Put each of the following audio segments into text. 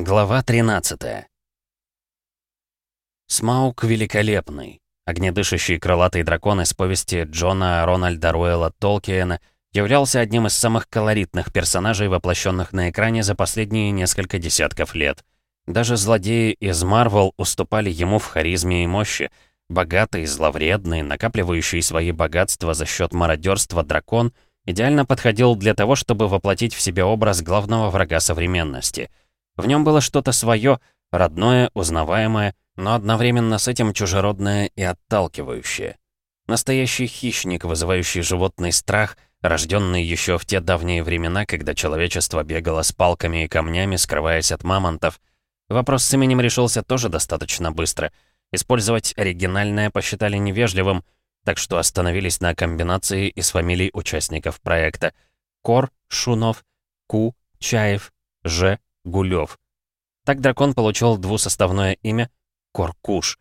Глава 13 Смаук великолепный. Огнедышащий крылатый дракон из повести Джона Рональда Руэлла Толкиена являлся одним из самых колоритных персонажей, воплощенных на экране за последние несколько десятков лет. Даже злодеи из Марвел уступали ему в харизме и мощи. Богатый, зловредный, накапливающий свои богатства за счет мародерства дракон идеально подходил для того, чтобы воплотить в себе образ главного врага современности. В нем было что-то свое, родное, узнаваемое, но одновременно с этим чужеродное и отталкивающее. Настоящий хищник, вызывающий животный страх, рожденный еще в те давние времена, когда человечество бегало с палками и камнями, скрываясь от мамонтов. Вопрос с именем решился тоже достаточно быстро. Использовать оригинальное посчитали невежливым, так что остановились на комбинации из фамилий участников проекта. Кор, Шунов, Ку, Чаев, Ж, Гулёв. Так дракон получил двусоставное имя Коркуш.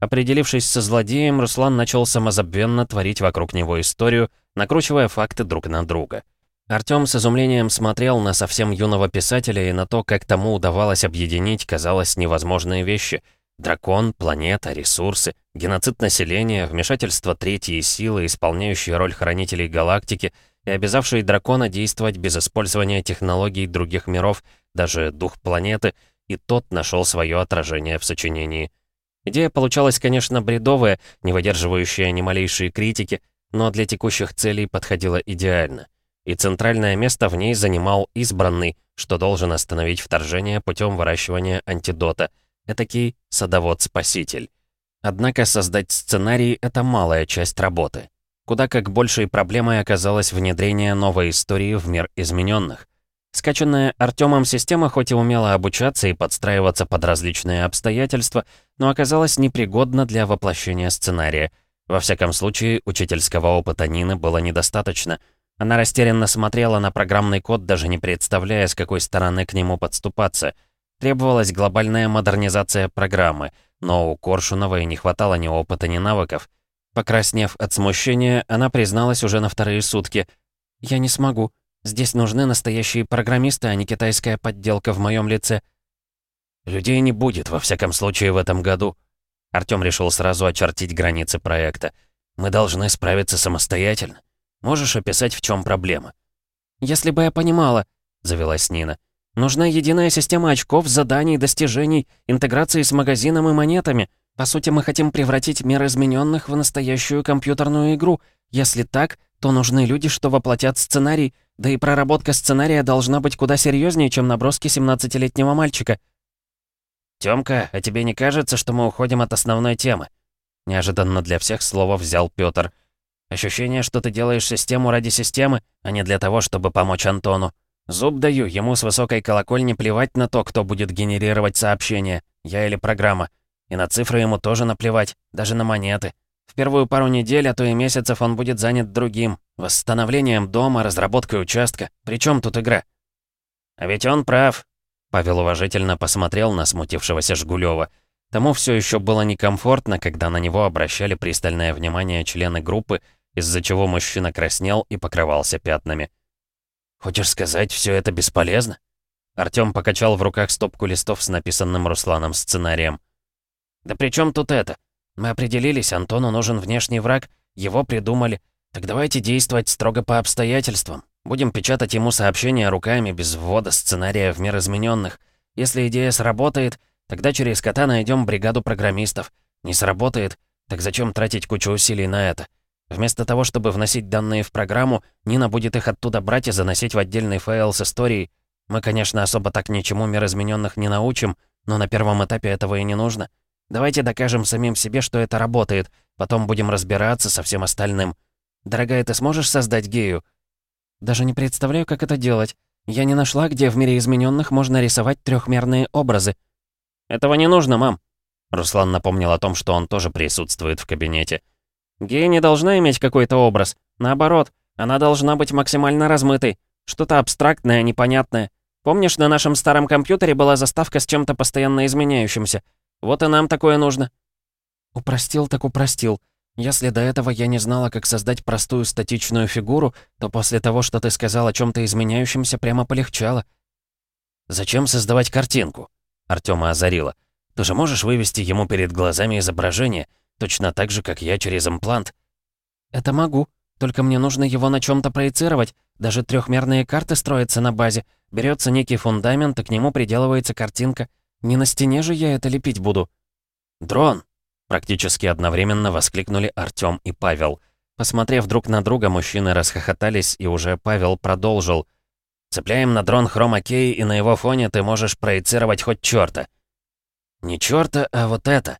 Определившись со злодеем, Руслан начал самозабвенно творить вокруг него историю, накручивая факты друг на друга. Артём с изумлением смотрел на совсем юного писателя и на то, как тому удавалось объединить, казалось, невозможные вещи. Дракон, планета, ресурсы, геноцид населения, вмешательство третьей силы, исполняющие роль хранителей галактики и обязавшие дракона действовать без использования технологий других миров, даже дух планеты — и тот нашел свое отражение в сочинении. Идея получалась, конечно, бредовая, не выдерживающая ни малейшей критики, но для текущих целей подходила идеально. И центральное место в ней занимал избранный, что должен остановить вторжение путем выращивания антидота. Этакий садовод-спаситель. Однако создать сценарий — это малая часть работы. Куда как большей проблемой оказалось внедрение новой истории в мир измененных. Скачанная Артемом система хоть и умела обучаться и подстраиваться под различные обстоятельства, но оказалась непригодна для воплощения сценария. Во всяком случае, учительского опыта Нины было недостаточно. Она растерянно смотрела на программный код, даже не представляя, с какой стороны к нему подступаться. Требовалась глобальная модернизация программы, но у Коршуновой не хватало ни опыта, ни навыков. Покраснев от смущения, она призналась уже на вторые сутки. «Я не смогу. Здесь нужны настоящие программисты, а не китайская подделка в моем лице. Людей не будет, во всяком случае, в этом году. Артём решил сразу очертить границы проекта. Мы должны справиться самостоятельно. Можешь описать, в чем проблема? Если бы я понимала, завелась Нина. Нужна единая система очков, заданий, достижений, интеграции с магазином и монетами. По сути, мы хотим превратить мир измененных в настоящую компьютерную игру. Если так, то нужны люди, что воплотят сценарий, да и проработка сценария должна быть куда серьезнее, чем наброски 17-летнего мальчика. «Тёмка, а тебе не кажется, что мы уходим от основной темы?» Неожиданно для всех слова взял Пётр. «Ощущение, что ты делаешь систему ради системы, а не для того, чтобы помочь Антону. Зуб даю, ему с высокой колокольни плевать на то, кто будет генерировать сообщения, я или программа. И на цифры ему тоже наплевать, даже на монеты. В первую пару недель, а то и месяцев он будет занят другим. Восстановлением дома, разработкой участка. Причем тут игра? А ведь он прав. Павел уважительно посмотрел на смутившегося Жгулёва. Тому все еще было некомфортно, когда на него обращали пристальное внимание члены группы, из-за чего мужчина краснел и покрывался пятнами. «Хочешь сказать, все это бесполезно?» Артём покачал в руках стопку листов с написанным Русланом сценарием. «Да при чем тут это? Мы определились, Антону нужен внешний враг, его придумали. Так давайте действовать строго по обстоятельствам. Будем печатать ему сообщения руками, без ввода сценария в мир измененных. Если идея сработает, тогда через кота найдем бригаду программистов. Не сработает, так зачем тратить кучу усилий на это? Вместо того, чтобы вносить данные в программу, Нина будет их оттуда брать и заносить в отдельный файл с историей. Мы, конечно, особо так ничему мир измененных не научим, но на первом этапе этого и не нужно. Давайте докажем самим себе, что это работает. Потом будем разбираться со всем остальным. Дорогая, ты сможешь создать гею? Даже не представляю, как это делать. Я не нашла, где в мире измененных можно рисовать трехмерные образы. Этого не нужно, мам. Руслан напомнил о том, что он тоже присутствует в кабинете. Гея не должна иметь какой-то образ. Наоборот, она должна быть максимально размытой. Что-то абстрактное, непонятное. Помнишь, на нашем старом компьютере была заставка с чем-то постоянно изменяющимся? Вот и нам такое нужно». «Упростил так упростил. Если до этого я не знала, как создать простую статичную фигуру, то после того, что ты сказал о чем то изменяющемся, прямо полегчало». Зачем создавать картинку?» Артема озарила. «Ты же можешь вывести ему перед глазами изображение, точно так же, как я через имплант?» «Это могу. Только мне нужно его на чем то проецировать. Даже трехмерные карты строятся на базе. Берется некий фундамент, и к нему приделывается картинка. Не на стене же я это лепить буду». «Дрон!» Практически одновременно воскликнули Артём и Павел. Посмотрев друг на друга, мужчины расхохотались, и уже Павел продолжил. «Цепляем на дрон хрома-кей, и на его фоне ты можешь проецировать хоть чёрта». «Не чёрта, а вот это».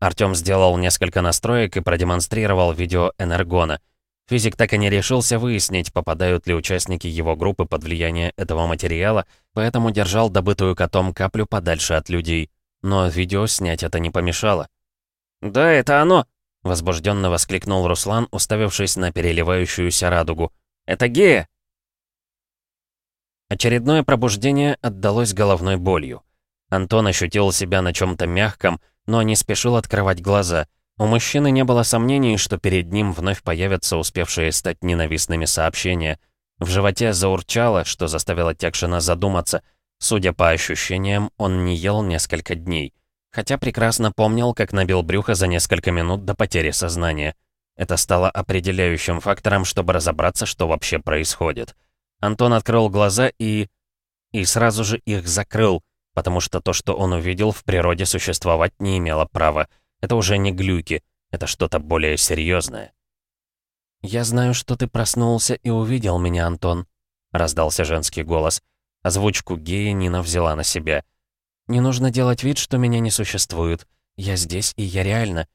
Артём сделал несколько настроек и продемонстрировал видео Энергона. Физик так и не решился выяснить, попадают ли участники его группы под влияние этого материала, поэтому держал добытую котом каплю подальше от людей. Но видео снять это не помешало. «Да, это оно!» — возбужденно воскликнул Руслан, уставившись на переливающуюся радугу. «Это гея!» Очередное пробуждение отдалось головной болью. Антон ощутил себя на чем то мягком, но не спешил открывать глаза. У мужчины не было сомнений, что перед ним вновь появятся успевшие стать ненавистными сообщения. В животе заурчало, что заставило Текшина задуматься. Судя по ощущениям, он не ел несколько дней хотя прекрасно помнил, как набил брюхо за несколько минут до потери сознания. Это стало определяющим фактором, чтобы разобраться, что вообще происходит. Антон открыл глаза и... и сразу же их закрыл, потому что то, что он увидел, в природе существовать не имело права. Это уже не глюки, это что-то более серьезное. «Я знаю, что ты проснулся и увидел меня, Антон», — раздался женский голос. Озвучку гея Нина взяла на себя — не нужно делать вид, что меня не существует. Я здесь, и я реально».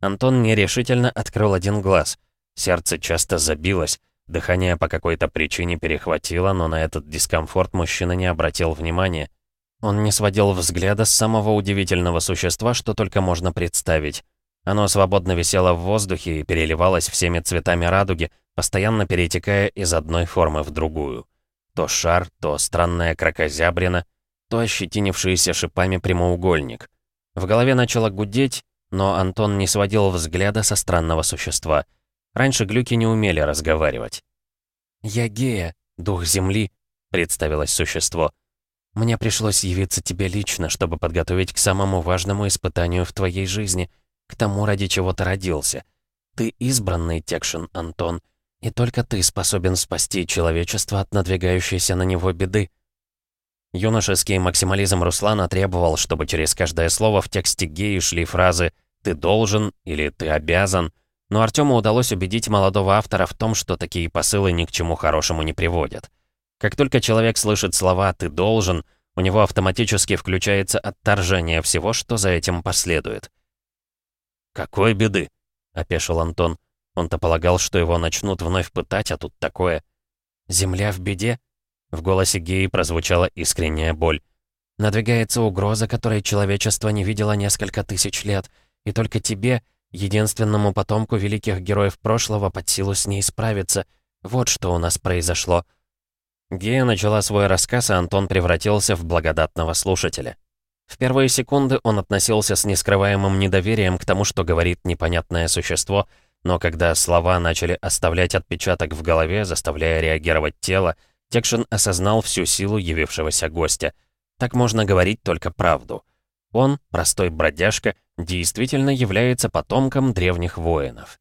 Антон нерешительно открыл один глаз. Сердце часто забилось. Дыхание по какой-то причине перехватило, но на этот дискомфорт мужчина не обратил внимания. Он не сводил взгляда с самого удивительного существа, что только можно представить. Оно свободно висело в воздухе и переливалось всеми цветами радуги, постоянно перетекая из одной формы в другую. То шар, то странная кракозябрина, то ощетинившийся шипами прямоугольник. В голове начало гудеть, но Антон не сводил взгляда со странного существа. Раньше глюки не умели разговаривать. «Я Гея, дух Земли», — представилось существо. «Мне пришлось явиться тебе лично, чтобы подготовить к самому важному испытанию в твоей жизни, к тому, ради чего ты родился. Ты избранный, Текшин Антон, и только ты способен спасти человечество от надвигающейся на него беды. Юношеский максимализм Руслана требовал, чтобы через каждое слово в тексте геи шли фразы «ты должен» или «ты обязан», но Артему удалось убедить молодого автора в том, что такие посылы ни к чему хорошему не приводят. Как только человек слышит слова «ты должен», у него автоматически включается отторжение всего, что за этим последует. «Какой беды?» — опешил Антон. Он-то полагал, что его начнут вновь пытать, а тут такое. «Земля в беде?» В голосе Геи прозвучала искренняя боль. «Надвигается угроза, которой человечество не видело несколько тысяч лет, и только тебе, единственному потомку великих героев прошлого, под силу с ней справиться. Вот что у нас произошло». Гея начала свой рассказ, и Антон превратился в благодатного слушателя. В первые секунды он относился с нескрываемым недоверием к тому, что говорит непонятное существо, но когда слова начали оставлять отпечаток в голове, заставляя реагировать тело, Текшин осознал всю силу явившегося гостя. Так можно говорить только правду. Он, простой бродяжка, действительно является потомком древних воинов.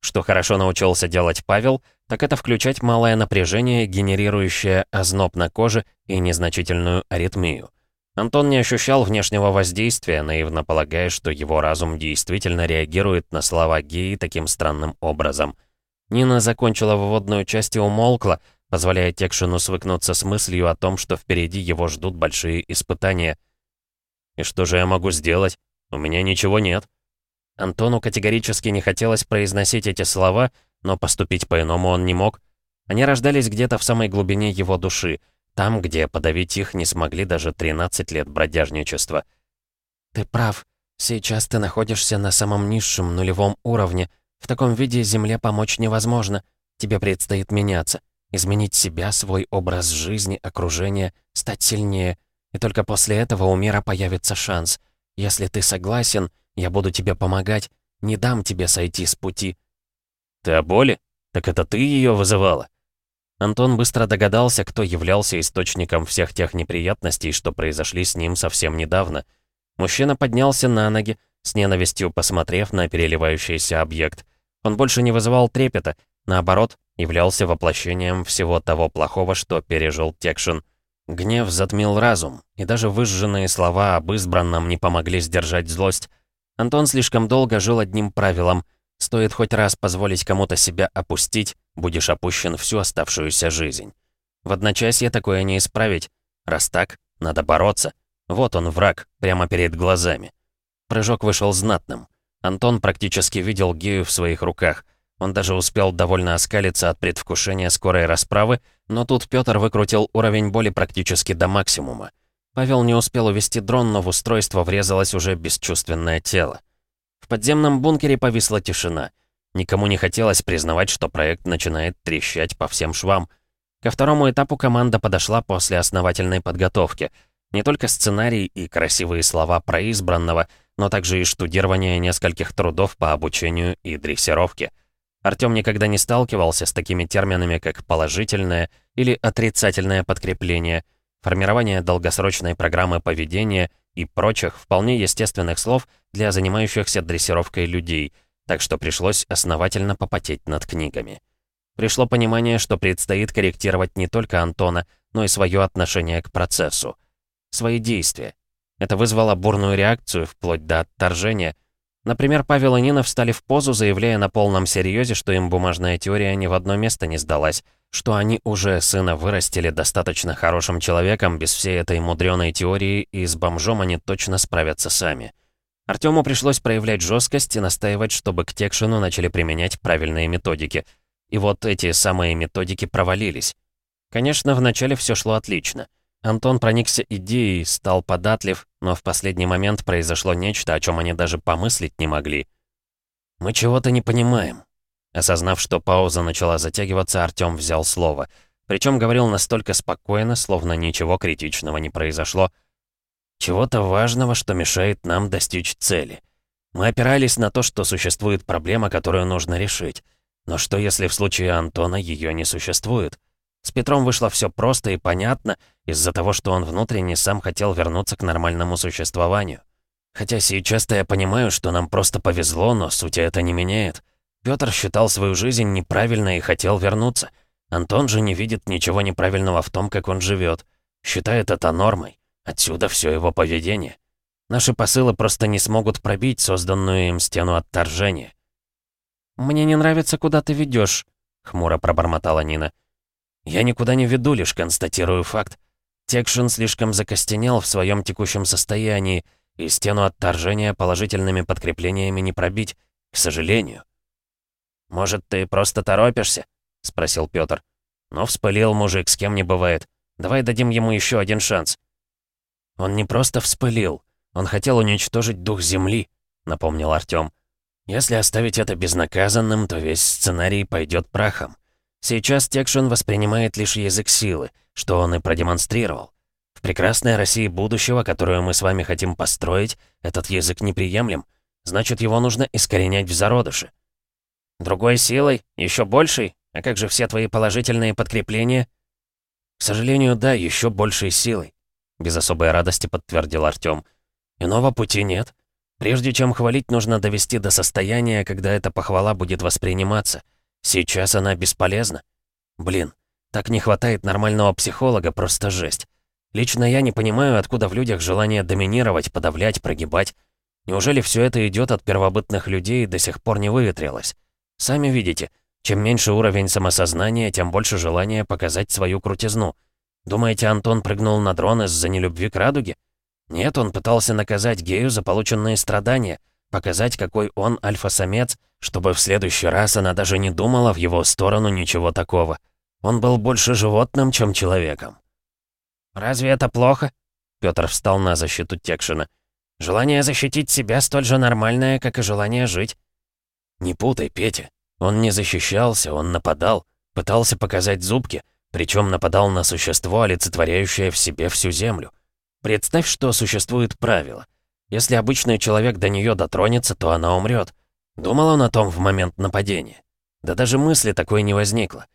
Что хорошо научился делать Павел, так это включать малое напряжение, генерирующее озноб на коже и незначительную аритмию. Антон не ощущал внешнего воздействия, наивно полагая, что его разум действительно реагирует на слова геи таким странным образом. Нина закончила выводную часть и умолкла, позволяя Текшину свыкнуться с мыслью о том, что впереди его ждут большие испытания. «И что же я могу сделать? У меня ничего нет». Антону категорически не хотелось произносить эти слова, но поступить по-иному он не мог. Они рождались где-то в самой глубине его души, там, где подавить их не смогли даже 13 лет бродяжничества. «Ты прав. Сейчас ты находишься на самом низшем нулевом уровне. В таком виде Земле помочь невозможно. Тебе предстоит меняться изменить себя, свой образ жизни, окружение, стать сильнее. И только после этого у мира появится шанс. Если ты согласен, я буду тебе помогать, не дам тебе сойти с пути». «Ты о боли? Так это ты ее вызывала?» Антон быстро догадался, кто являлся источником всех тех неприятностей, что произошли с ним совсем недавно. Мужчина поднялся на ноги, с ненавистью посмотрев на переливающийся объект. Он больше не вызывал трепета, наоборот, являлся воплощением всего того плохого, что пережил Текшин. Гнев затмил разум, и даже выжженные слова об избранном не помогли сдержать злость. Антон слишком долго жил одним правилом — Стоит хоть раз позволить кому-то себя опустить, будешь опущен всю оставшуюся жизнь. В одночасье такое не исправить. Раз так, надо бороться. Вот он, враг, прямо перед глазами. Прыжок вышел знатным. Антон практически видел Гею в своих руках. Он даже успел довольно оскалиться от предвкушения скорой расправы, но тут Пётр выкрутил уровень боли практически до максимума. Павел не успел увести дрон, но в устройство врезалось уже бесчувственное тело. В подземном бункере повисла тишина. Никому не хотелось признавать, что проект начинает трещать по всем швам. Ко второму этапу команда подошла после основательной подготовки. Не только сценарий и красивые слова про избранного, но также и штудирование нескольких трудов по обучению и дрессировке. Артём никогда не сталкивался с такими терминами, как положительное или отрицательное подкрепление, формирование долгосрочной программы поведения и прочих вполне естественных слов для занимающихся дрессировкой людей, так что пришлось основательно попотеть над книгами. Пришло понимание, что предстоит корректировать не только Антона, но и свое отношение к процессу. Свои действия. Это вызвало бурную реакцию, вплоть до отторжения. Например, Павел и Нина встали в позу, заявляя на полном серьезе, что им бумажная теория ни в одно место не сдалась, что они уже сына вырастили достаточно хорошим человеком без всей этой мудреной теории, и с бомжом они точно справятся сами. Артему пришлось проявлять жесткость и настаивать, чтобы к Текшину начали применять правильные методики. И вот эти самые методики провалились. Конечно, вначале все шло отлично. Антон проникся идеей, стал податлив, но в последний момент произошло нечто, о чем они даже помыслить не могли. «Мы чего-то не понимаем», Осознав, что пауза начала затягиваться, Артём взял слово. Причем говорил настолько спокойно, словно ничего критичного не произошло. «Чего-то важного, что мешает нам достичь цели. Мы опирались на то, что существует проблема, которую нужно решить. Но что, если в случае Антона ее не существует? С Петром вышло все просто и понятно из-за того, что он внутренне сам хотел вернуться к нормальному существованию. Хотя сейчас-то я понимаю, что нам просто повезло, но сути это не меняет. Пётр считал свою жизнь неправильной и хотел вернуться. Антон же не видит ничего неправильного в том, как он живет. Считает это нормой. Отсюда все его поведение. Наши посылы просто не смогут пробить созданную им стену отторжения. «Мне не нравится, куда ты ведешь, хмуро пробормотала Нина. «Я никуда не веду, лишь констатирую факт. Текшин слишком закостенел в своем текущем состоянии, и стену отторжения положительными подкреплениями не пробить, к сожалению». «Может, ты просто торопишься?» — спросил Пётр. «Ну, вспылил мужик, с кем не бывает. Давай дадим ему еще один шанс». «Он не просто вспылил. Он хотел уничтожить дух Земли», — напомнил Артём. «Если оставить это безнаказанным, то весь сценарий пойдет прахом. Сейчас Текшин воспринимает лишь язык силы, что он и продемонстрировал. В прекрасной России будущего, которую мы с вами хотим построить, этот язык неприемлем. Значит, его нужно искоренять в зародыше. Другой силой? Еще большей? А как же все твои положительные подкрепления? К сожалению, да, еще большей силой. Без особой радости подтвердил Артём. Иного пути нет. Прежде чем хвалить, нужно довести до состояния, когда эта похвала будет восприниматься. Сейчас она бесполезна. Блин, так не хватает нормального психолога, просто жесть. Лично я не понимаю, откуда в людях желание доминировать, подавлять, прогибать. Неужели все это идет от первобытных людей и до сих пор не выветрилось? Сами видите, чем меньше уровень самосознания, тем больше желания показать свою крутизну. Думаете, Антон прыгнул на дрон из-за нелюбви к радуге? Нет, он пытался наказать гею за полученные страдания, показать, какой он альфа-самец, чтобы в следующий раз она даже не думала в его сторону ничего такого. Он был больше животным, чем человеком. «Разве это плохо?» Пётр встал на защиту Текшина. «Желание защитить себя столь же нормальное, как и желание жить. «Не путай, Петя. Он не защищался, он нападал. Пытался показать зубки, причем нападал на существо, олицетворяющее в себе всю землю. Представь, что существует правило. Если обычный человек до нее дотронется, то она умрет. Думал он о том в момент нападения? Да даже мысли такой не возникло.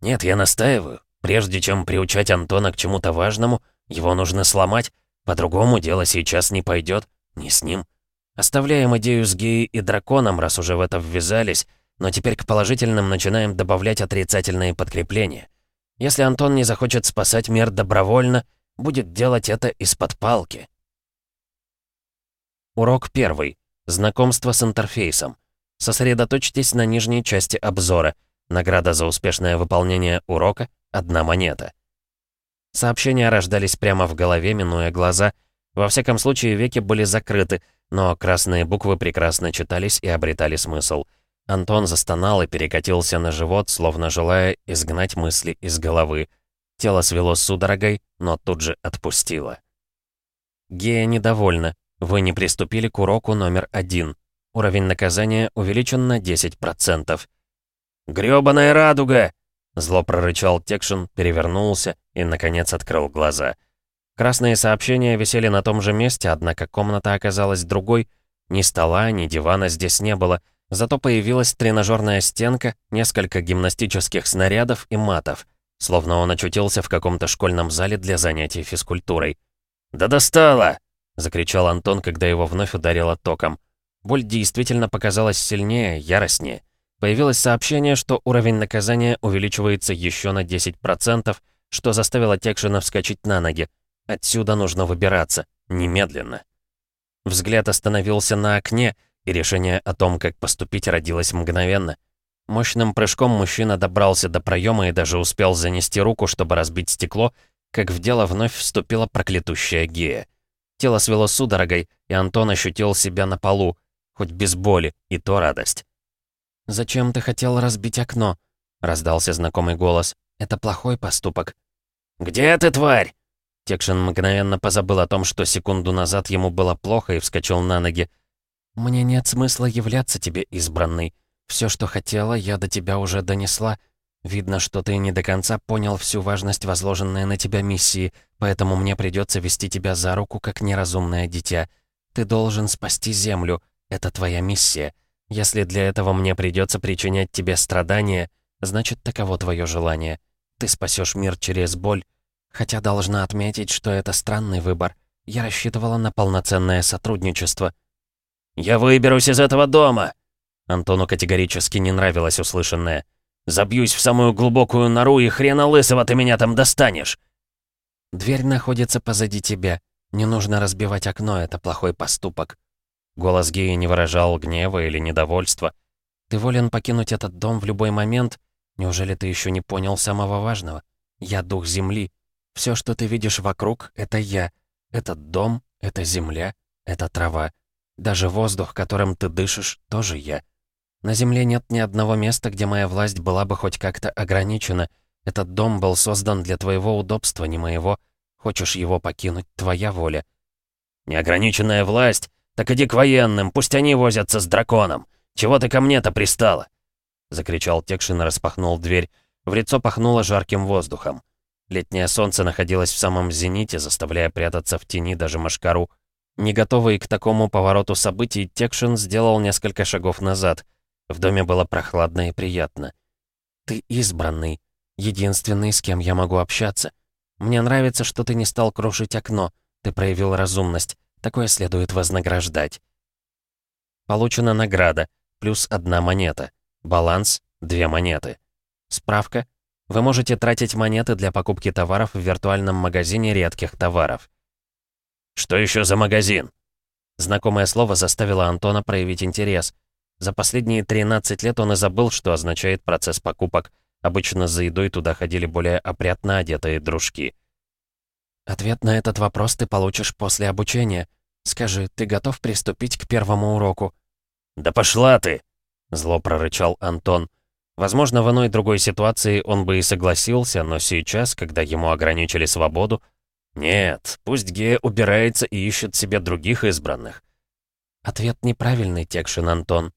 «Нет, я настаиваю. Прежде чем приучать Антона к чему-то важному, его нужно сломать. По-другому дело сейчас не пойдет. Не с ним. Оставляем идею с геей и драконом, раз уже в это ввязались, но теперь к положительным начинаем добавлять отрицательные подкрепления. Если Антон не захочет спасать мир добровольно, будет делать это из-под палки. Урок первый. Знакомство с интерфейсом. Сосредоточьтесь на нижней части обзора. Награда за успешное выполнение урока — одна монета. Сообщения рождались прямо в голове, минуя глаза. Во всяком случае, веки были закрыты, но красные буквы прекрасно читались и обретали смысл. Антон застонал и перекатился на живот, словно желая изгнать мысли из головы. Тело свело судорогой, но тут же отпустило. Гея недовольна. Вы не приступили к уроку номер один. Уровень наказания увеличен на 10%. «Грёбаная радуга!» Зло прорычал Текшин, перевернулся и, наконец, открыл глаза. Красные сообщения висели на том же месте, однако комната оказалась другой. Ни стола, ни дивана здесь не было, зато появилась тренажерная стенка, несколько гимнастических снарядов и матов, словно он очутился в каком-то школьном зале для занятий физкультурой. «Да достало!» — закричал Антон, когда его вновь ударило током. Боль действительно показалась сильнее, яростнее. Появилось сообщение, что уровень наказания увеличивается еще на 10%, что заставило Текшина вскочить на ноги. Отсюда нужно выбираться. Немедленно. Взгляд остановился на окне, и решение о том, как поступить, родилось мгновенно. Мощным прыжком мужчина добрался до проема и даже успел занести руку, чтобы разбить стекло, как в дело вновь вступила проклятущая гея. Тело свело судорогой, и Антон ощутил себя на полу, хоть без боли, и то радость. «Зачем ты хотел разбить окно?» — раздался знакомый голос. «Это плохой поступок». «Где ты, тварь?» Текшин мгновенно позабыл о том, что секунду назад ему было плохо, и вскочил на ноги. «Мне нет смысла являться тебе, избранный. Все, что хотела, я до тебя уже донесла. Видно, что ты не до конца понял всю важность возложенной на тебя миссии, поэтому мне придется вести тебя за руку, как неразумное дитя. Ты должен спасти Землю. Это твоя миссия. Если для этого мне придется причинять тебе страдания, значит, таково твое желание. Ты спасешь мир через боль. Хотя должна отметить, что это странный выбор. Я рассчитывала на полноценное сотрудничество. «Я выберусь из этого дома!» Антону категорически не нравилось услышанное. «Забьюсь в самую глубокую нору, и хрена лысого ты меня там достанешь!» «Дверь находится позади тебя. Не нужно разбивать окно, это плохой поступок. Голос Геи не выражал гнева или недовольства. «Ты волен покинуть этот дом в любой момент? Неужели ты еще не понял самого важного? Я дух земли. Все, что ты видишь вокруг, это я. Этот дом, это земля, это трава. Даже воздух, которым ты дышишь, тоже я. На земле нет ни одного места, где моя власть была бы хоть как-то ограничена. Этот дом был создан для твоего удобства, не моего. Хочешь его покинуть, твоя воля». «Неограниченная власть «Так иди к военным, пусть они возятся с драконом. Чего ты ко мне-то пристала?» Закричал Текшин и распахнул дверь. В лицо пахнуло жарким воздухом. Летнее солнце находилось в самом зените, заставляя прятаться в тени даже машкару. Не готовый к такому повороту событий, Текшин сделал несколько шагов назад. В доме было прохладно и приятно. «Ты избранный. Единственный, с кем я могу общаться. Мне нравится, что ты не стал крушить окно. Ты проявил разумность. Такое следует вознаграждать. Получена награда, плюс одна монета. Баланс — две монеты. Справка. Вы можете тратить монеты для покупки товаров в виртуальном магазине редких товаров. «Что еще за магазин?» Знакомое слово заставило Антона проявить интерес. За последние 13 лет он и забыл, что означает процесс покупок. Обычно за едой туда ходили более опрятно одетые дружки. Ответ на этот вопрос ты получишь после обучения. Скажи, ты готов приступить к первому уроку?» «Да пошла ты!» — зло прорычал Антон. Возможно, в иной другой ситуации он бы и согласился, но сейчас, когда ему ограничили свободу... Нет, пусть Гея убирается и ищет себе других избранных. Ответ неправильный, Текшин Антон.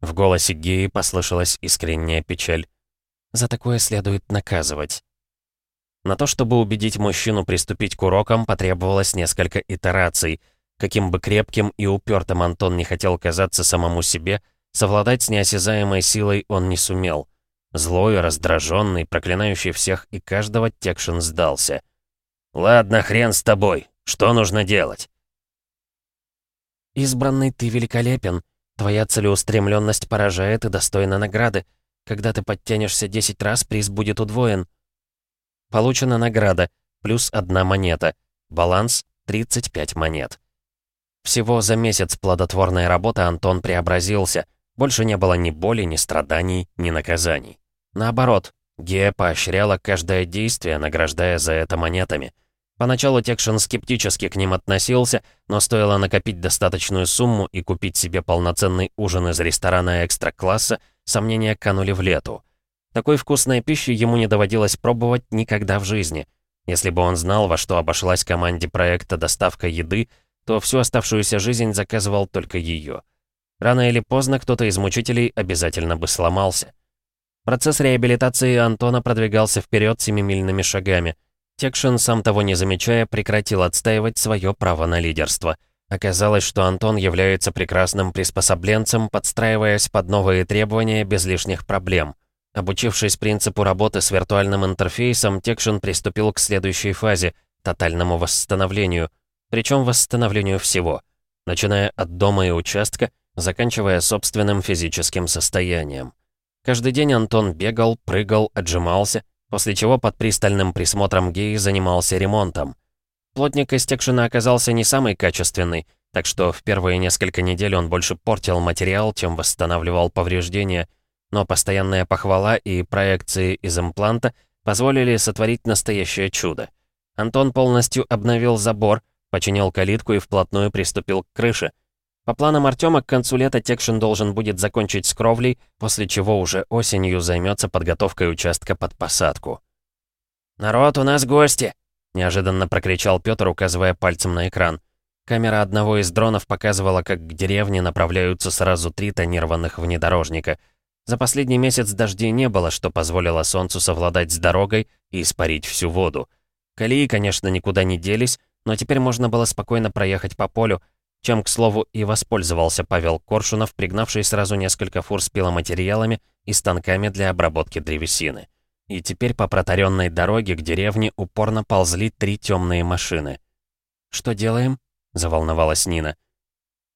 В голосе Геи послышалась искренняя печаль. За такое следует наказывать. На то, чтобы убедить мужчину приступить к урокам, потребовалось несколько итераций. Каким бы крепким и упертым Антон не хотел казаться самому себе, совладать с неосязаемой силой он не сумел. Злой, раздраженный, проклинающий всех и каждого, Текшин сдался. «Ладно, хрен с тобой. Что нужно делать?» «Избранный, ты великолепен. Твоя целеустремленность поражает и достойна награды. Когда ты подтянешься 10 раз, приз будет удвоен». Получена награда, плюс одна монета. Баланс — 35 монет. Всего за месяц плодотворной работы Антон преобразился. Больше не было ни боли, ни страданий, ни наказаний. Наоборот, Гея поощряла каждое действие, награждая за это монетами. Поначалу Текшин скептически к ним относился, но стоило накопить достаточную сумму и купить себе полноценный ужин из ресторана экстра-класса, сомнения канули в лету. Такой вкусной пищи ему не доводилось пробовать никогда в жизни. Если бы он знал, во что обошлась команде проекта доставка еды, то всю оставшуюся жизнь заказывал только ее. Рано или поздно кто-то из мучителей обязательно бы сломался. Процесс реабилитации Антона продвигался вперед семимильными шагами. Текшин, сам того не замечая, прекратил отстаивать свое право на лидерство. Оказалось, что Антон является прекрасным приспособленцем, подстраиваясь под новые требования без лишних проблем. Обучившись принципу работы с виртуальным интерфейсом, Текшин приступил к следующей фазе — тотальному восстановлению. Причем восстановлению всего, начиная от дома и участка, заканчивая собственным физическим состоянием. Каждый день Антон бегал, прыгал, отжимался, после чего под пристальным присмотром Геи занимался ремонтом. Плотник из Текшина оказался не самый качественный, так что в первые несколько недель он больше портил материал, чем восстанавливал повреждения, но постоянная похвала и проекции из импланта позволили сотворить настоящее чудо. Антон полностью обновил забор, починил калитку и вплотную приступил к крыше — по планам Артема, к концу лета Текшин должен будет закончить с кровлей, после чего уже осенью займется подготовкой участка под посадку. «Народ, у нас гости!» — неожиданно прокричал Пётр, указывая пальцем на экран. Камера одного из дронов показывала, как к деревне направляются сразу три тонированных внедорожника. За последний месяц дождей не было, что позволило солнцу совладать с дорогой и испарить всю воду. Колеи, конечно, никуда не делись, но теперь можно было спокойно проехать по полю, чем, к слову, и воспользовался Павел Коршунов, пригнавший сразу несколько фур с пиломатериалами и станками для обработки древесины. И теперь по протаренной дороге к деревне упорно ползли три темные машины. «Что делаем?» — заволновалась Нина.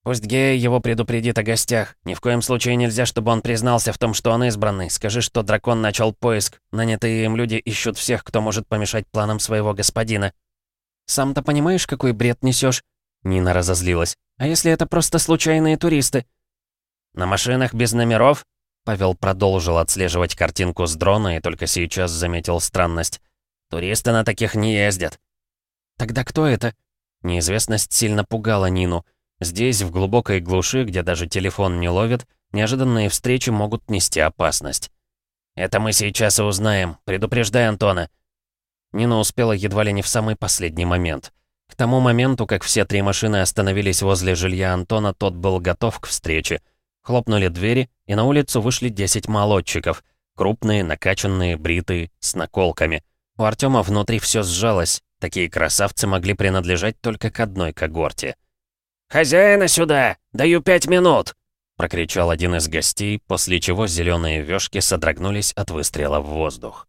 «Пусть Гея его предупредит о гостях. Ни в коем случае нельзя, чтобы он признался в том, что он избранный. Скажи, что дракон начал поиск. Нанятые им люди ищут всех, кто может помешать планам своего господина». «Сам-то понимаешь, какой бред несешь? Нина разозлилась. «А если это просто случайные туристы?» «На машинах без номеров?» Павел продолжил отслеживать картинку с дрона и только сейчас заметил странность. «Туристы на таких не ездят». «Тогда кто это?» Неизвестность сильно пугала Нину. Здесь, в глубокой глуши, где даже телефон не ловит, неожиданные встречи могут нести опасность. «Это мы сейчас и узнаем. Предупреждай Антона». Нина успела едва ли не в самый последний момент. К тому моменту, как все три машины остановились возле жилья Антона, тот был готов к встрече. Хлопнули двери, и на улицу вышли 10 молодчиков. Крупные, накачанные, бритые, с наколками. У Артема внутри все сжалось. Такие красавцы могли принадлежать только к одной когорте. «Хозяина сюда! Даю пять минут!» прокричал один из гостей, после чего зеленые вёшки содрогнулись от выстрела в воздух.